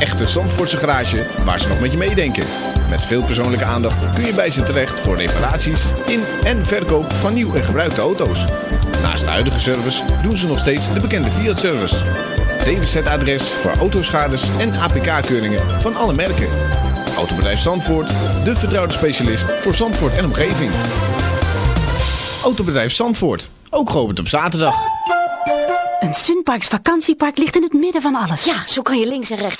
echte Zandvoortse garage waar ze nog met je meedenken. Met veel persoonlijke aandacht kun je bij ze terecht voor reparaties in en verkoop van nieuw en gebruikte auto's. Naast de huidige service doen ze nog steeds de bekende Fiat-service. DWZ-adres voor autoschades en APK-keuringen van alle merken. Autobedrijf Zandvoort, de vertrouwde specialist voor Zandvoort en omgeving. Autobedrijf Zandvoort, ook geopend op zaterdag. Een Sunparks vakantiepark ligt in het midden van alles. Ja, zo kan je links en rechts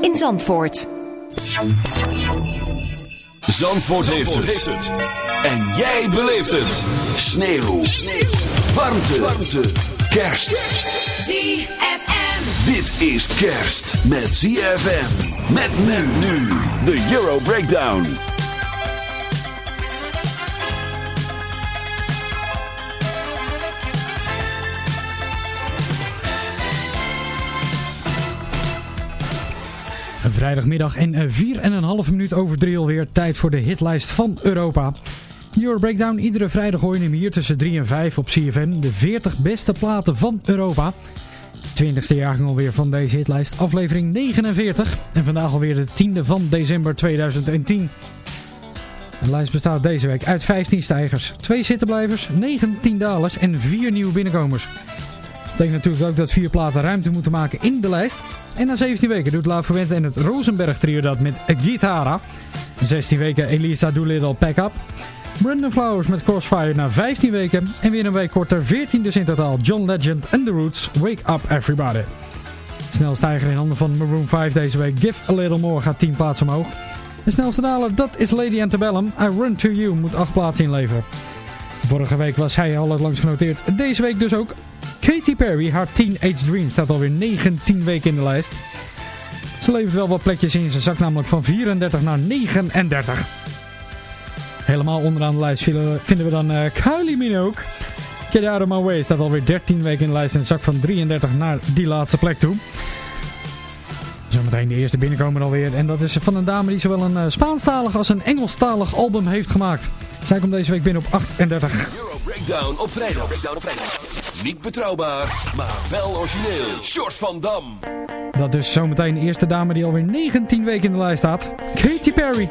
in Zandvoort. Zandvoort, heeft, het. En jij beleeft het. Sneeuw. Warmte. Warmte. Kerst. ZFM. Dit is kerst met ZFM. Met men nu. De Euro Breakdown. Vrijdagmiddag en 4,5 minuut over drie alweer. Tijd voor de hitlijst van Europa. Euro Breakdown, iedere vrijdag hoor je hem hier tussen 3 en 5 op CFM. De 40 beste platen van Europa. 20ste jaargang alweer van deze hitlijst, aflevering 49. En vandaag alweer de 10e van december 2010. De lijst bestaat deze week uit 15 stijgers, 2 zittenblijvers, 19 dalers en 4 nieuwe binnenkomers. Betekent natuurlijk ook dat vier platen ruimte moeten maken in de lijst. En na 17 weken doet Laat Verwente en het Rosenberg trio dat met Gitara. 16 weken Elisa Doolittle Pack Up. Brandon Flowers met Crossfire na 15 weken. En weer een week korter, 14 dus in totaal. John Legend and The Roots, Wake Up Everybody. Snel stijger in handen van Maroon 5 deze week. Give a Little More gaat 10 plaatsen omhoog. De snelste daler, dat is Lady Antebellum. I Run To You moet 8 plaatsen inleveren. Vorige week was hij al het langst genoteerd. Deze week dus ook. Katy Perry, haar Teenage Dream, staat alweer 19 weken in de lijst. Ze levert wel wat plekjes in. Ze zakt namelijk van 34 naar 39. Helemaal onderaan de lijst vinden we dan uh, Kylie Minogue. Get Out of My Way staat alweer 13 weken in de lijst en zakt van 33 naar die laatste plek toe. Zometeen de eerste binnenkomer alweer. En dat is van een dame die zowel een uh, Spaanstalig als een Engelstalig album heeft gemaakt. Zij komt deze week binnen op 38. Euro Breakdown op vrijdag. Breakdown op vrijdag. Niet betrouwbaar, maar wel origineel. Short van Dam. Dat is zometeen de eerste dame die alweer 19 weken in de lijst staat. Katy Perry.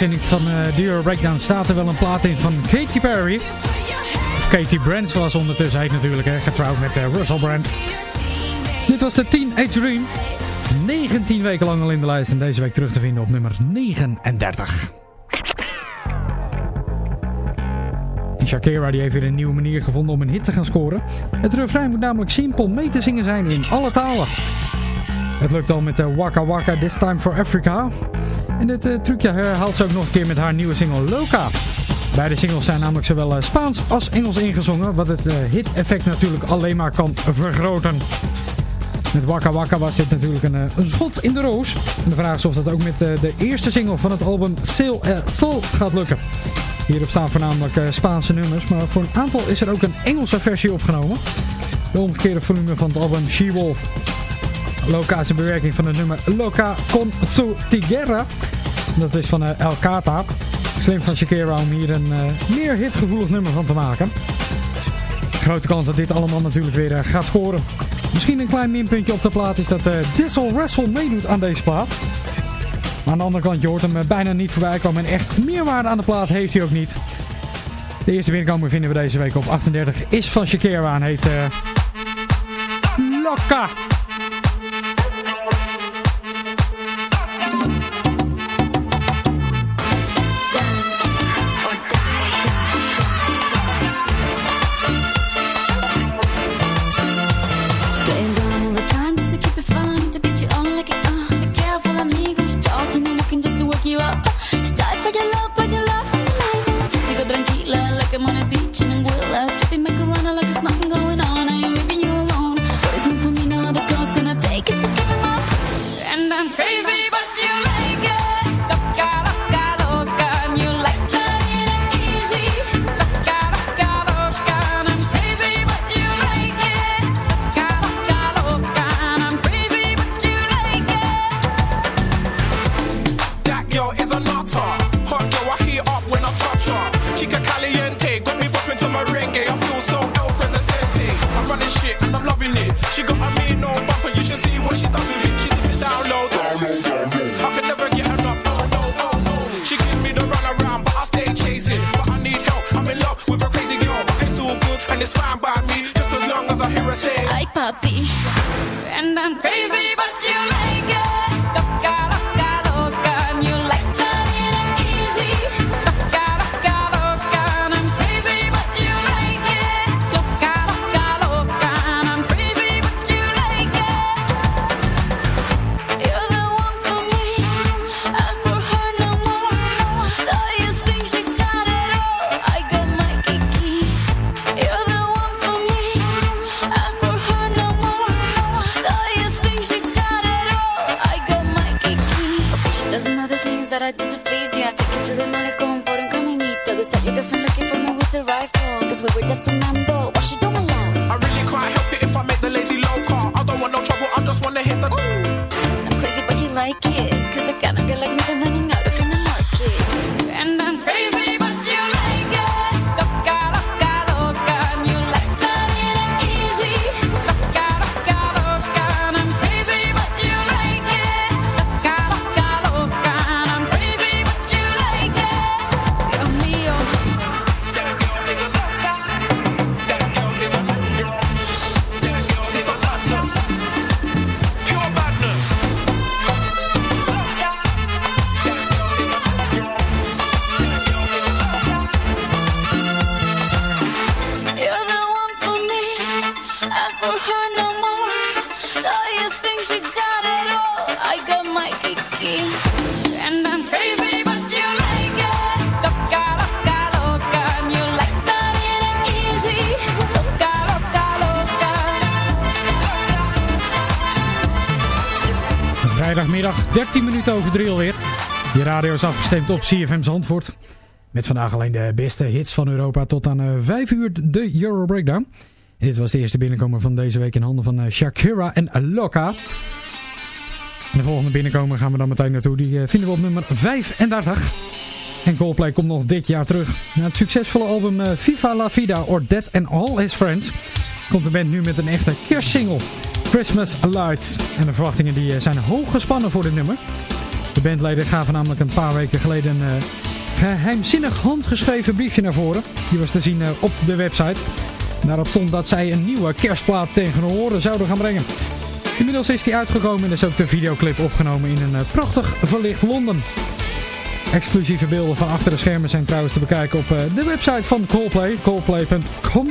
Uitzending van uh, The Euro Breakdown staat er wel een plaat in van Katy Perry. Of Katy Brand zoals ondertussen heet natuurlijk, hè, getrouwd met uh, Russell Brand. Dit was de Teenage Dream. 19 weken lang al in de lijst en deze week terug te vinden op nummer 39. En Shakira die heeft weer een nieuwe manier gevonden om een hit te gaan scoren. Het refrein moet namelijk simpel mee te zingen zijn in alle talen. Het lukt al met de Waka Waka This Time for Africa. En dit uh, trucje herhaalt ze ook nog een keer met haar nieuwe single Loca. Beide singles zijn namelijk zowel Spaans als Engels ingezongen, wat het uh, hit-effect natuurlijk alleen maar kan vergroten. Met Waka Waka was dit natuurlijk een, een schot in de roos. De vraag is of dat ook met de eerste single van het album Sail Soul gaat lukken. Hierop staan voornamelijk Spaanse nummers, maar voor een aantal is er ook een Engelse versie opgenomen. De omgekeerde volume van het album She-Wolf Loca's bewerking van het nummer Loca con su. Dat is van uh, El Cata. Slim van Shakira om hier een uh, meer hitgevoelig nummer van te maken. Grote kans dat dit allemaal natuurlijk weer uh, gaat scoren. Misschien een klein minpuntje op de plaat is dat uh, Dissel Wrestle meedoet aan deze plaat. Maar aan de andere kant, je hoort hem bijna niet voorbij komen. En echt meerwaarde aan de plaat heeft hij ook niet. De eerste binnenkomer vinden we deze week op 38 is van Shakira en heet... Loca! Vrijdagmiddag 13 minuten over drie alweer. Je radio is afgestemd op CFM Zandvoort. Met vandaag alleen de beste hits van Europa tot aan 5 uur de Euro Breakdown. Dit was de eerste binnenkomer van deze week in handen van Shakira en Loca. En de volgende binnenkomer gaan we dan meteen naartoe. Die vinden we op nummer 35. En Coldplay komt nog dit jaar terug. Na het succesvolle album Viva La Vida or Dead and All His Friends... komt de band nu met een echte kerstsingle... Christmas Lights. En de verwachtingen die zijn hoog gespannen voor dit nummer. De bandleden gaven namelijk een paar weken geleden een uh, geheimzinnig handgeschreven briefje naar voren. Die was te zien uh, op de website. Daarop stond dat zij een nieuwe kerstplaat tegen horen zouden gaan brengen. Inmiddels is die uitgekomen en is ook de videoclip opgenomen in een prachtig verlicht Londen. Exclusieve beelden van achter de schermen zijn trouwens te bekijken op de website van Coldplay, coldplay.com.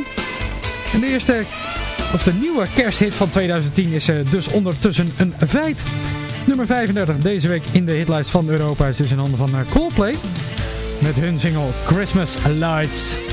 En de eerste, of de nieuwe kersthit van 2010 is dus ondertussen een feit. Nummer 35 deze week in de hitlijst van Europa is dus in handen van Coldplay. Met hun single Christmas Lights.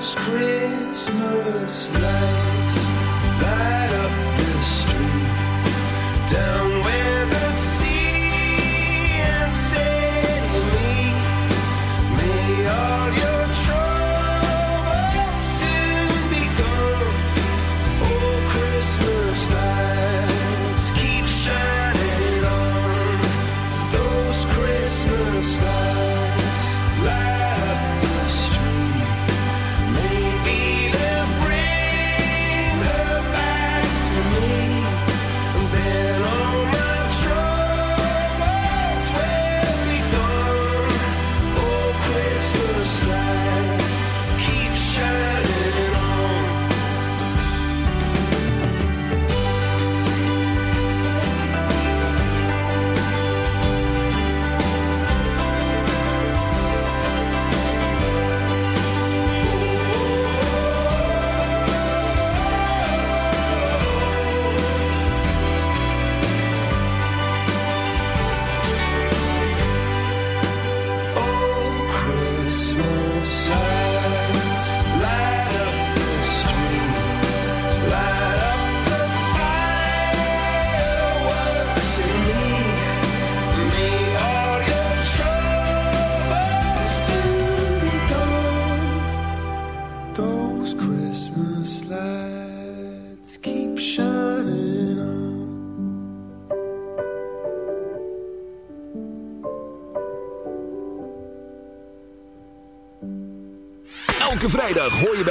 Christmas lights light up the street. Down where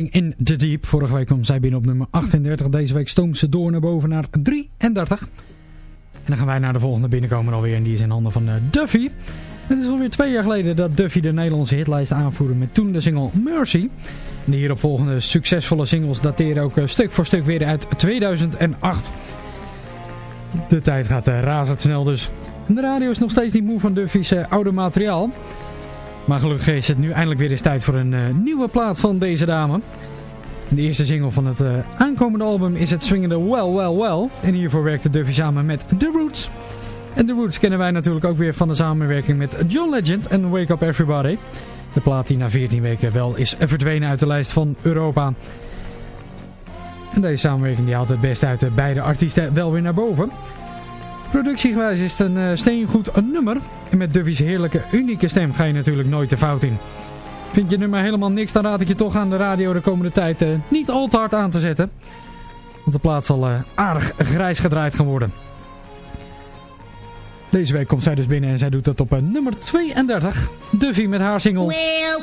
In the Deep. Vorige week kwam zij binnen op nummer 38. Deze week stoomt ze door naar boven naar 33. En dan gaan wij naar de volgende binnenkomen alweer. En die is in handen van eh, Duffy. Het is alweer twee jaar geleden dat Duffy de Nederlandse hitlijst aanvoerde met toen de single Mercy. De hieropvolgende succesvolle singles dateren ook eh, stuk voor stuk weer uit 2008. De tijd gaat eh, razendsnel dus. De radio is nog steeds niet moe van Duffy's oude materiaal. Maar gelukkig is het nu eindelijk weer eens tijd voor een eh, nieuwe plaat van deze dame. De eerste single van het eh, aankomende album is het swingende Well Well Well. En hiervoor werkte Duffy samen met The Roots. En The Roots kennen wij natuurlijk ook weer van de samenwerking met John Legend en Wake Up Everybody. De plaat die na 14 weken wel is verdwenen uit de lijst van Europa. En deze samenwerking die haalt het best uit de beide artiesten wel weer naar boven. Productiegewijs is het een eh, steengoed nummer. En met Duffy's heerlijke, unieke stem ga je natuurlijk nooit de fout in. Vind je nummer helemaal niks, dan raad ik je toch aan de radio de komende tijd eh, niet al te hard aan te zetten. Want de plaats zal eh, aardig grijs gedraaid gaan worden. Deze week komt zij dus binnen en zij doet dat op nummer 32. Duffy met haar single... Well,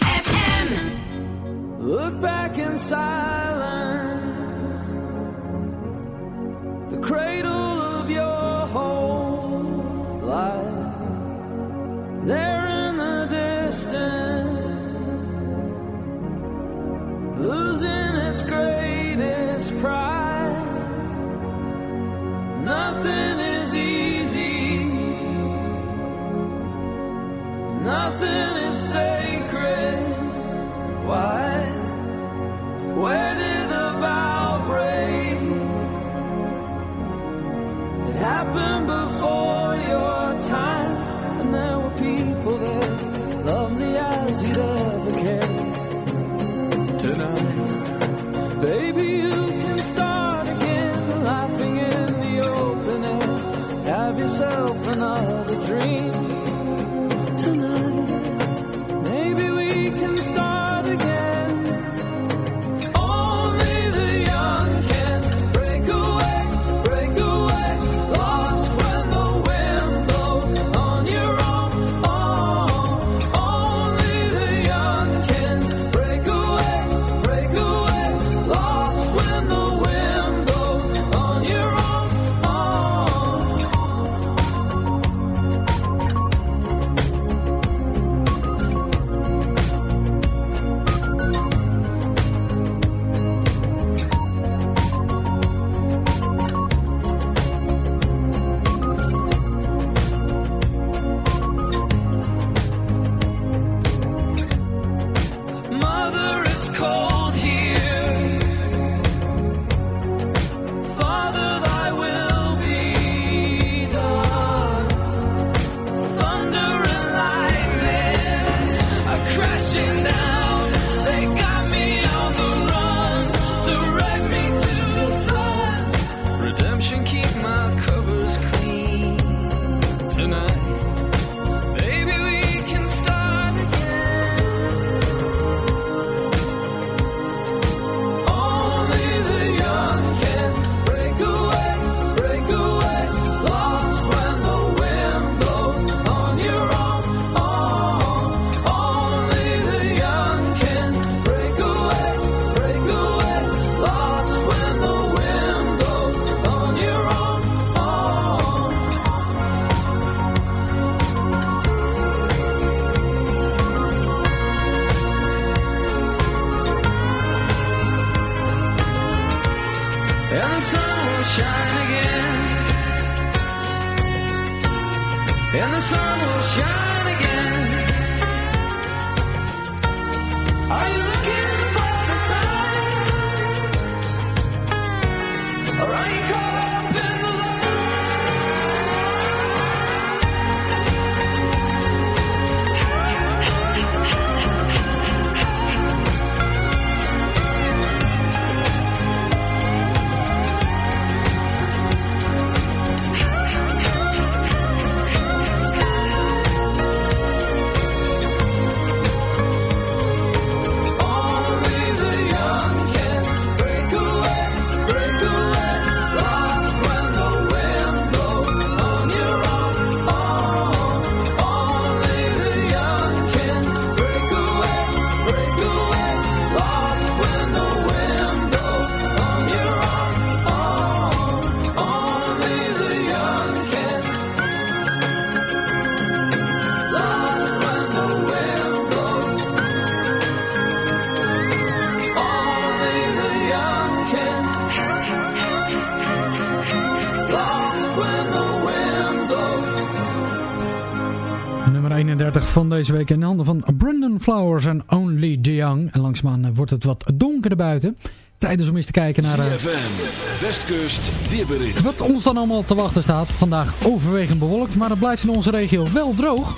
Flowers en Only the Young. En langzaamaan eh, wordt het wat donkerder buiten. Tijdens om eens te kijken naar eh, ZFM, Westkust, weerbericht. wat ons dan allemaal te wachten staat. Vandaag overwegend bewolkt, maar het blijft in onze regio wel droog.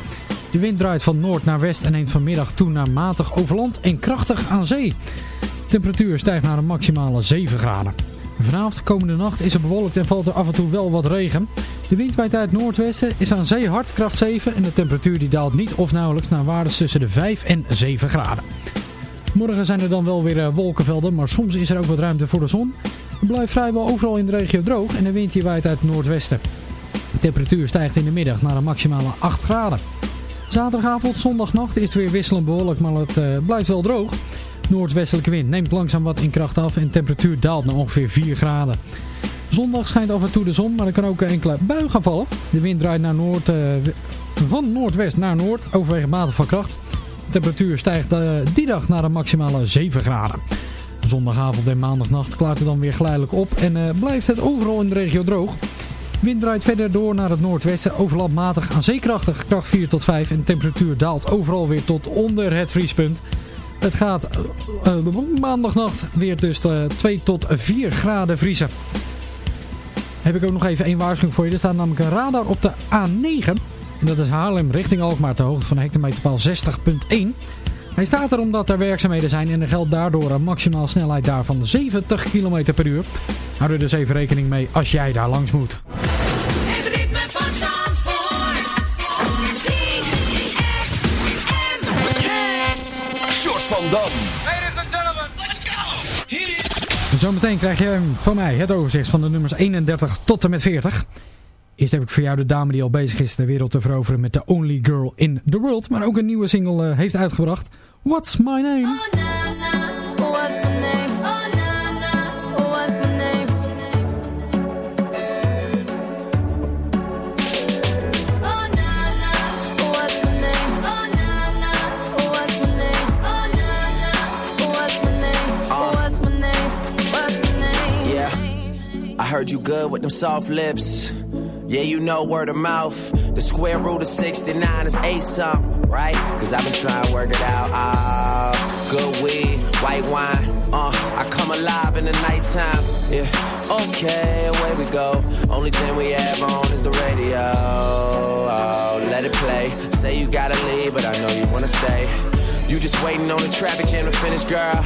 De wind draait van noord naar west en neemt vanmiddag toe naar matig over land en krachtig aan zee. De temperatuur stijgt naar een maximale 7 graden. Vanavond, komende nacht, is het bewolkt en valt er af en toe wel wat regen. De wind waait uit het noordwesten, is aan zee hard, kracht 7 en de temperatuur die daalt niet of nauwelijks naar waardes tussen de 5 en 7 graden. Morgen zijn er dan wel weer eh, wolkenvelden, maar soms is er ook wat ruimte voor de zon. Het blijft vrijwel overal in de regio droog en de wind die waait uit het noordwesten. De temperatuur stijgt in de middag naar een maximale 8 graden. Zaterdagavond, zondagnacht is het weer wisselend bewolkt, maar het eh, blijft wel droog. Noordwestelijke wind neemt langzaam wat in kracht af en de temperatuur daalt naar ongeveer 4 graden. Zondag schijnt af en toe de zon, maar er kan ook enkele bui gaan vallen. De wind draait naar noord, eh, van noordwest naar noord, overwegend matig van kracht. De temperatuur stijgt eh, die dag naar een maximale 7 graden. Zondagavond en maandagnacht klaart het dan weer geleidelijk op en eh, blijft het overal in de regio droog. Wind draait verder door naar het noordwesten, overland matig aan zeekrachtig, kracht 4 tot 5 en de temperatuur daalt overal weer tot onder het vriespunt. Het gaat eh, maandagnacht weer dus eh, 2 tot 4 graden vriezen. Heb ik ook nog even één waarschuwing voor je. Er staat namelijk een radar op de A9. En dat is Haarlem richting Alkmaar ter hoogte van hectometerpaal 60.1. Hij staat er omdat er werkzaamheden zijn en er geldt daardoor een maximaal snelheid daar van 70 km per uur. Hou er dus even rekening mee als jij daar langs moet. Het ritme van Zandvoort. ZFM. Short van Dam. En zometeen krijg je van mij het overzicht van de nummers 31 tot en met 40. Eerst heb ik voor jou de dame die al bezig is de wereld te veroveren met The Only Girl in the World. Maar ook een nieuwe single eh, heeft uitgebracht. What's My Name? Oh heard you good with them soft lips. Yeah, you know word of mouth. The square root of 69 is eight something, right? Cause I've been trying to work it out. Ah, good weed, white wine. Uh, I come alive in the nighttime. Yeah, okay, away we go. Only thing we have on is the radio. Oh, let it play. Say you gotta leave, but I know you wanna stay. You just waiting on the traffic jam to finish, girl.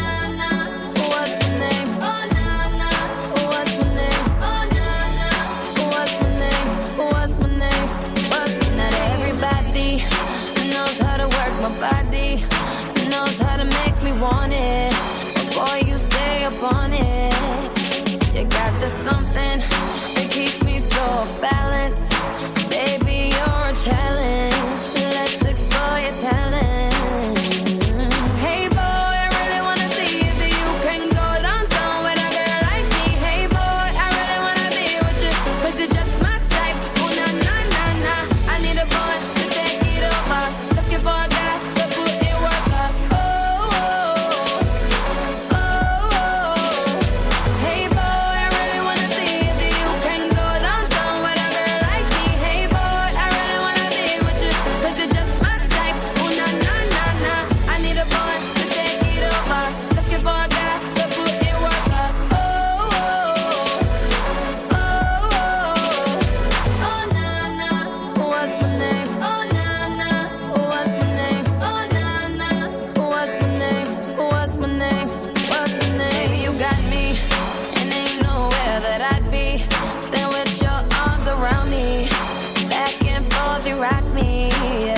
You rock me.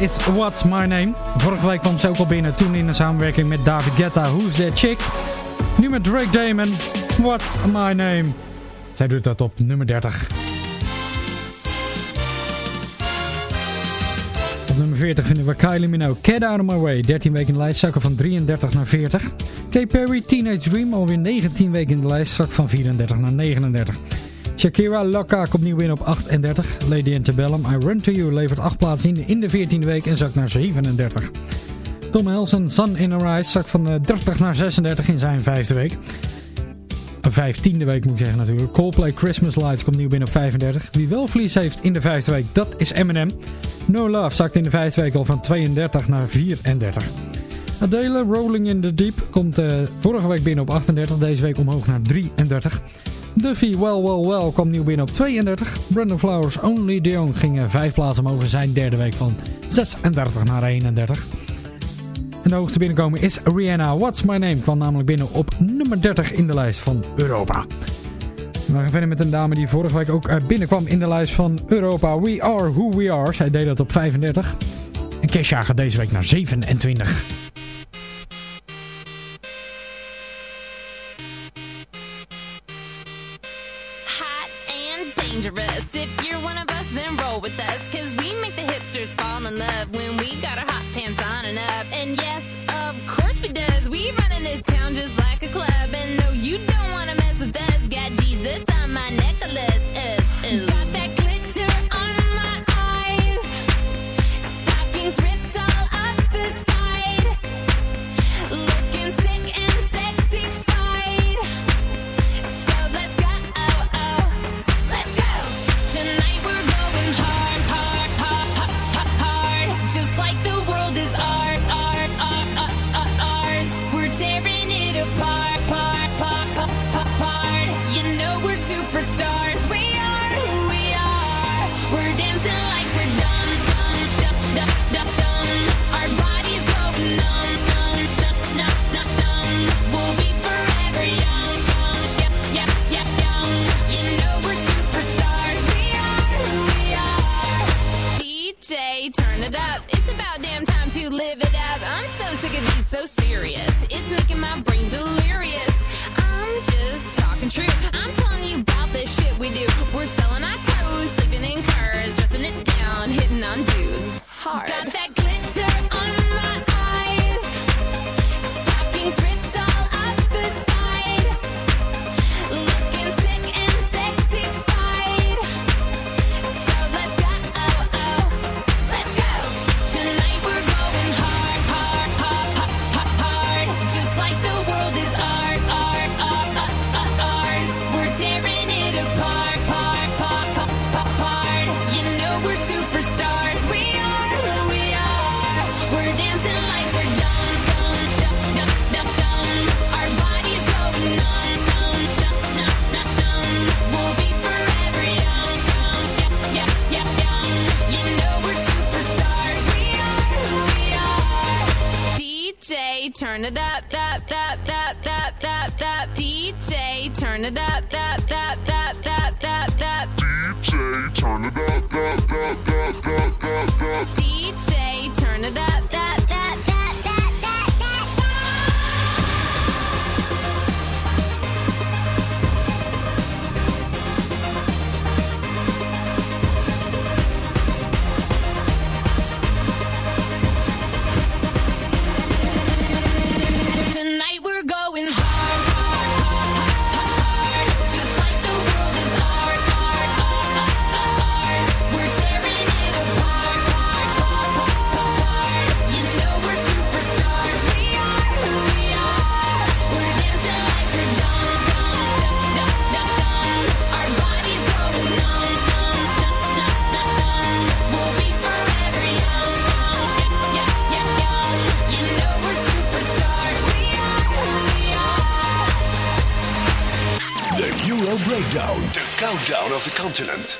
Is What's My Name. Vorige week kwam ze ook al binnen, toen in een samenwerking met David Guetta, Who's That Chick. Nu met Drake Damon, What's My Name. Zij doet dat op nummer 30. Op nummer 40 vinden we Kylie Minogue, Get Out of My Way. 13 weken in de lijst, zakken van 33 naar 40. Katy Perry, Teenage Dream, alweer 19 weken in de lijst, zak van 34 naar 39. Shakira Locka komt nieuw in op 38. Lady Antebellum, I Run To You levert 8 plaatsen in, in de 14e week en zakt naar 37. Tom Helson, Sun in a Rise, zakt van eh, 30 naar 36 in zijn vijfde week. Vijftiende week moet ik zeggen natuurlijk. Coldplay Christmas Lights komt nieuw binnen op 35. Wie wel verlies heeft in de vijfde week, dat is Eminem. No Love zakt in de vijfde week al van 32 naar 34. Adele, Rolling in the Deep, komt eh, vorige week binnen op 38. Deze week omhoog naar 33. Duffy, Well Well Well, kwam nieuw binnen op 32. Brandon Flowers, Only the Young ging vijf plaatsen omhoog in zijn derde week van 36 naar 31. En de hoogste binnenkomen is Rihanna. What's My Name kwam namelijk binnen op nummer 30 in de lijst van Europa. We gaan verder met een dame die vorige week ook binnenkwam in de lijst van Europa. We Are Who We Are. Zij deed dat op 35. En Kesha gaat deze week naar 27. In love when continent.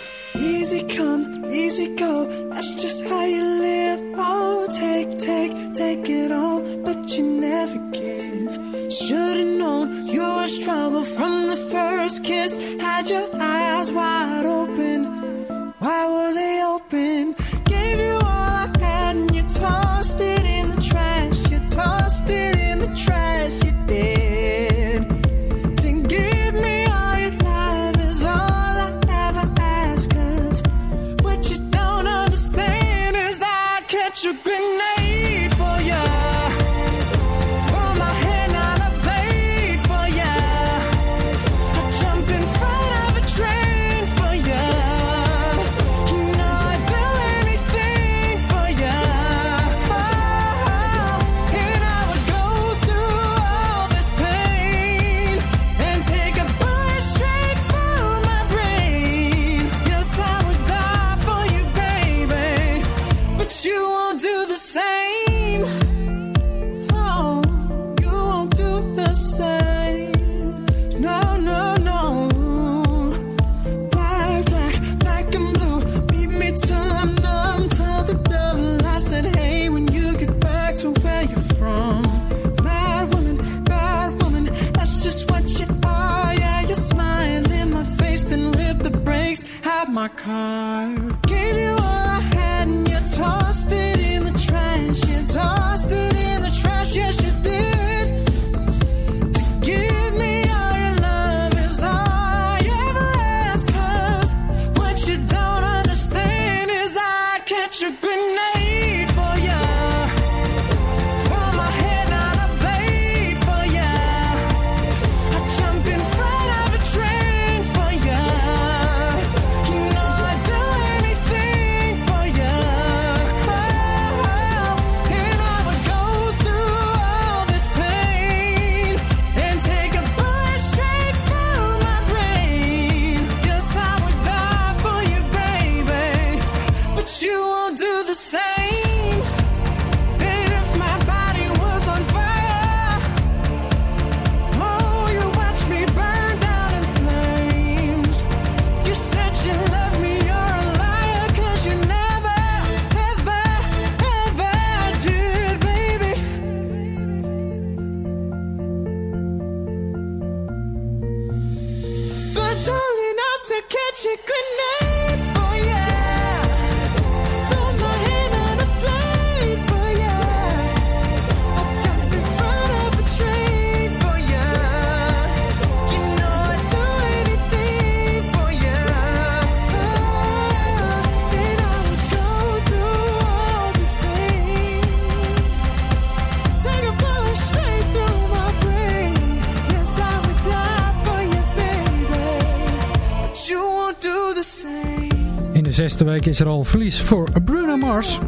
laatste week is er al verlies voor Bruno Mars.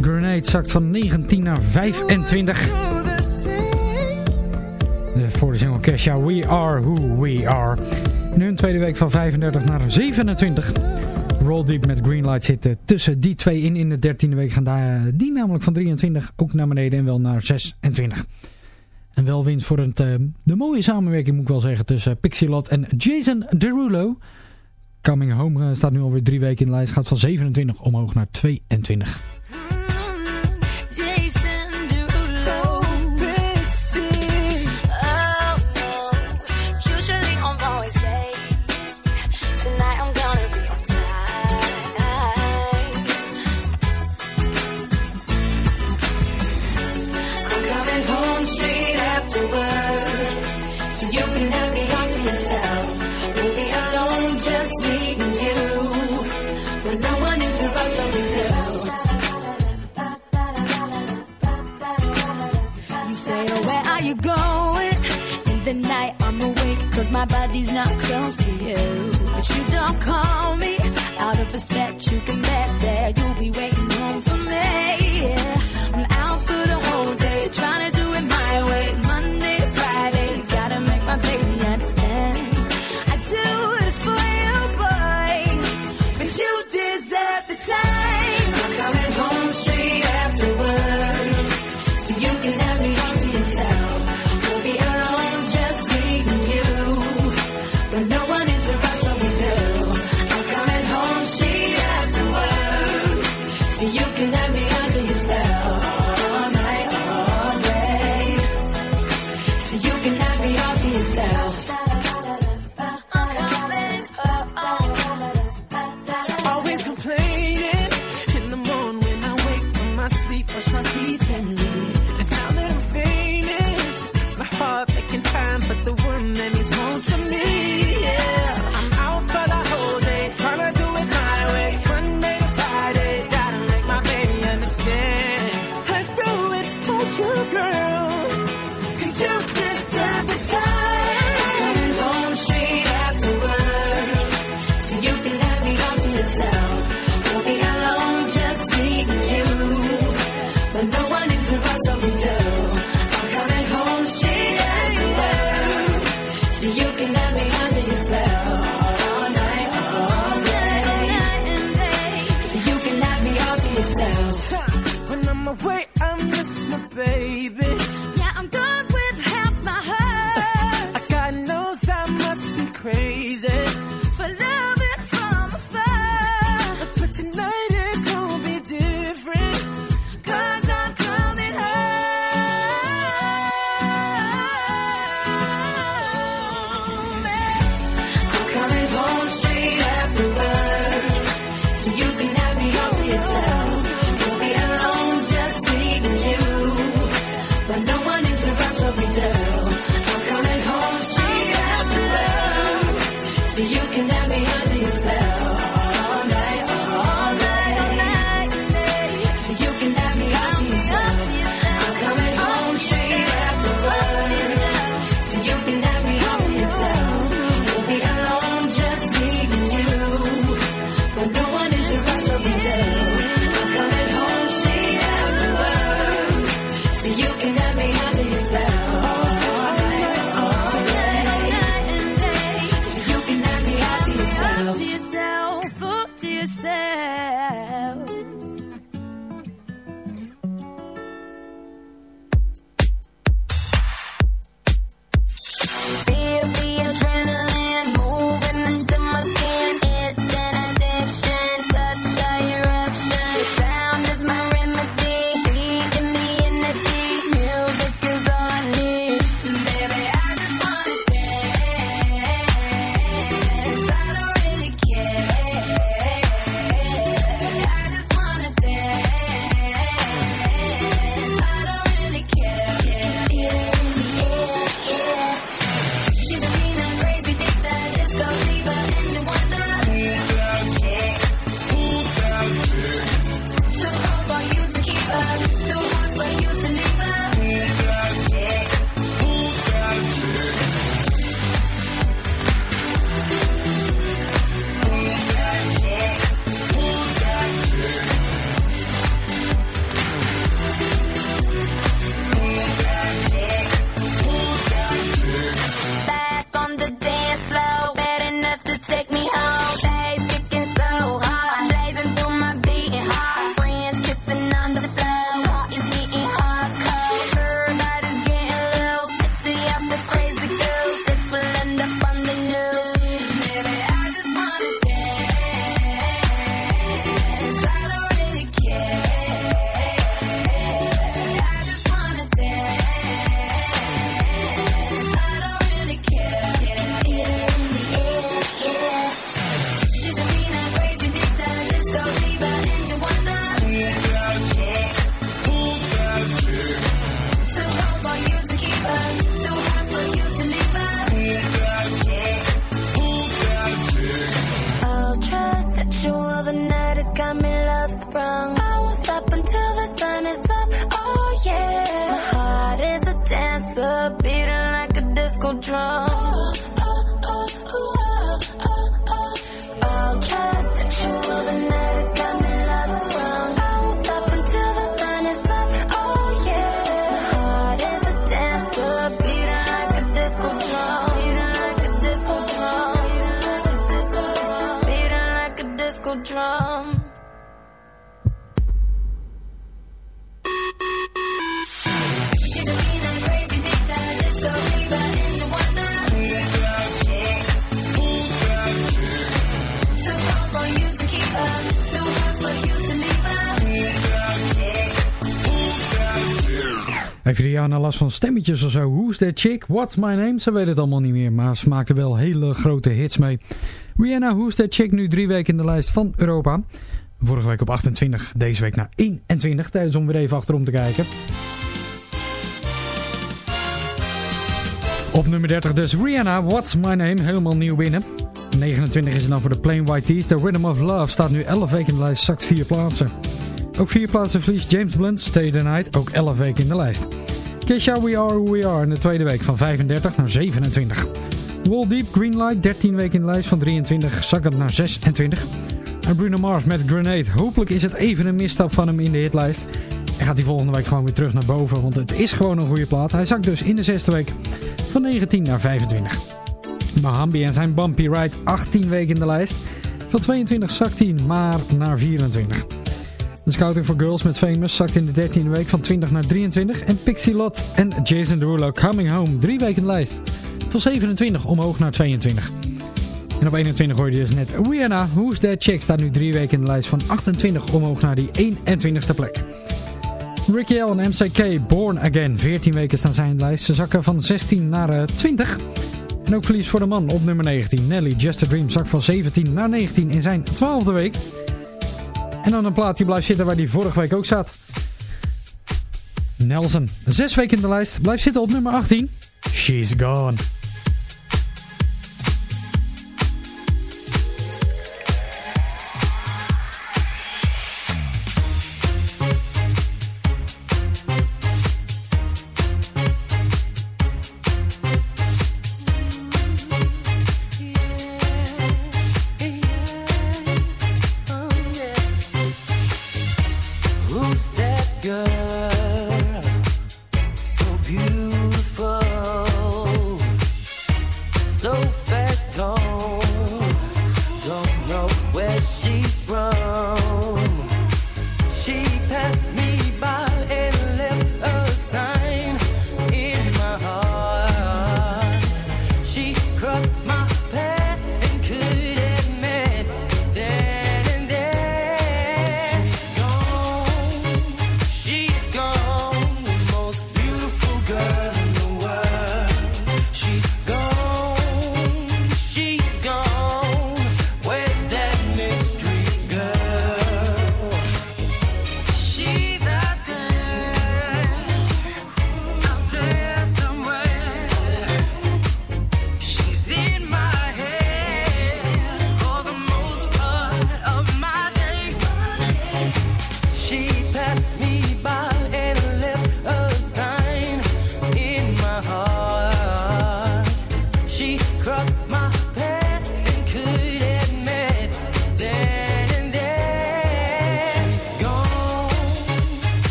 Grenade zakt van 19 naar 25. Voor de single Kesha, We Are Who We Are. Nu een tweede week van 35 naar 27. Roll Deep met Greenlight zitten eh, tussen die twee in. In de dertiende week gaan die namelijk van 23 ook naar beneden en wel naar 26. En wel winst voor het, eh, de mooie samenwerking moet ik wel zeggen tussen Pixielat en Jason Derulo... Coming Home eh, staat nu alweer drie weken in de lijst. Gaat van 27 omhoog naar 22. Cause my body's not close to you. But you don't call me out of respect. You can bet that you'll be waiting. Rihanna last van stemmetjes of zo? Who's that chick? What's my name? Ze weet het allemaal niet meer, maar ze maakte wel hele grote hits mee. Rihanna, Who's that chick? Nu drie weken in de lijst van Europa. Vorige week op 28, deze week naar 21. Tijdens om weer even achterom te kijken. Op nummer 30 dus Rihanna, What's My Name? Helemaal nieuw binnen. 29 is het dan voor de Plain White Tees. The Rhythm of Love staat nu 11 weken in de lijst, zakt 4 plaatsen. Ook 4 plaatsen verliest James Blunt, Stay the Night, ook 11 weken in de lijst. Kesha, We Are Who We Are in de tweede week van 35 naar 27. Wall Deep, Greenlight, 13 weken in de lijst van 23, zakkend naar 26. En Bruno Mars met Grenade. Hopelijk is het even een misstap van hem in de hitlijst. En gaat hij volgende week gewoon weer terug naar boven, want het is gewoon een goede plaat. Hij zakt dus in de zesde week van 19 naar 25. Mahambi en zijn Bumpy Ride 18 weken in de lijst. Van 22 zakt hij maar naar 24. De Scouting for Girls met Famous zakt in de 13e week van 20 naar 23. En Pixie Lot en Jason Derulo Coming Home. Drie weken in de lijst. Van 27 omhoog naar 22. En op 21 hoorde je dus net Rihanna. Who's That Chick staat nu drie weken in de lijst van 28 omhoog naar die 21ste plek. Ricky L en MCK Born Again. 14 weken staan zij in lijst. Ze zakken van 16 naar eh, 20. En ook verlies voor de man op nummer 19. Nelly Just a Dream zak van 17 naar 19 in zijn 12e week. En dan een plaat die blijft zitten waar die vorige week ook zat. Nelson, zes weken in de lijst, blijft zitten op nummer 18. She's Gone.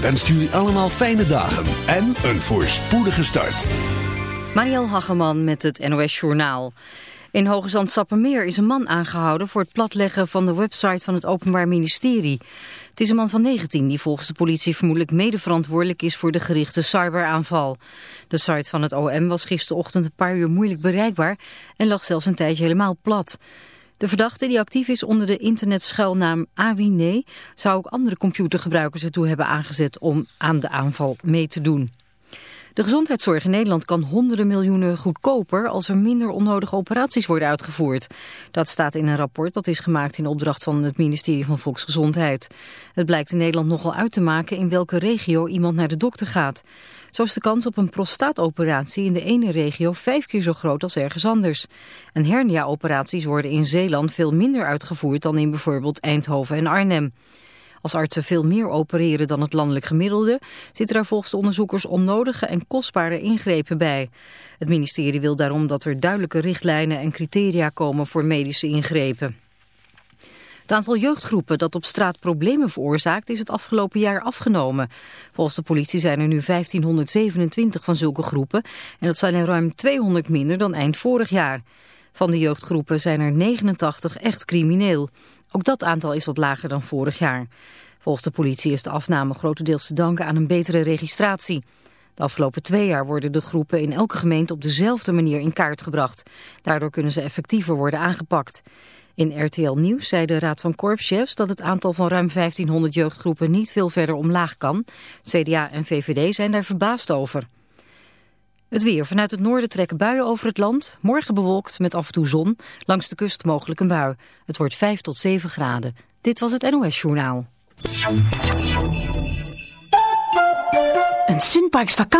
Wenst jullie allemaal fijne dagen en een voorspoedige start. Mariel Hageman met het NOS Journaal. In Hoge Zand-Sappemeer is een man aangehouden voor het platleggen van de website van het Openbaar Ministerie. Het is een man van 19 die volgens de politie vermoedelijk medeverantwoordelijk is voor de gerichte cyberaanval. De site van het OM was gisterochtend een paar uur moeilijk bereikbaar en lag zelfs een tijdje helemaal plat. De verdachte die actief is onder de internetschuilnaam Awine zou ook andere computergebruikers ertoe hebben aangezet om aan de aanval mee te doen. De gezondheidszorg in Nederland kan honderden miljoenen goedkoper als er minder onnodige operaties worden uitgevoerd. Dat staat in een rapport dat is gemaakt in opdracht van het ministerie van Volksgezondheid. Het blijkt in Nederland nogal uit te maken in welke regio iemand naar de dokter gaat. Zo is de kans op een prostaatoperatie in de ene regio vijf keer zo groot als ergens anders. En hernia-operaties worden in Zeeland veel minder uitgevoerd dan in bijvoorbeeld Eindhoven en Arnhem. Als artsen veel meer opereren dan het landelijk gemiddelde, zitten er volgens de onderzoekers onnodige en kostbare ingrepen bij. Het ministerie wil daarom dat er duidelijke richtlijnen en criteria komen voor medische ingrepen. Het aantal jeugdgroepen dat op straat problemen veroorzaakt is het afgelopen jaar afgenomen. Volgens de politie zijn er nu 1527 van zulke groepen en dat zijn er ruim 200 minder dan eind vorig jaar. Van de jeugdgroepen zijn er 89 echt crimineel. Ook dat aantal is wat lager dan vorig jaar. Volgens de politie is de afname grotendeels te danken aan een betere registratie. De afgelopen twee jaar worden de groepen in elke gemeente op dezelfde manier in kaart gebracht. Daardoor kunnen ze effectiever worden aangepakt. In RTL Nieuws zei de Raad van Korpschefs dat het aantal van ruim 1500 jeugdgroepen niet veel verder omlaag kan. CDA en VVD zijn daar verbaasd over. Het weer. Vanuit het noorden trekken buien over het land. Morgen bewolkt met af en toe zon. Langs de kust mogelijk een bui. Het wordt 5 tot 7 graden. Dit was het NOS Journaal. Een Sunparks vakantie.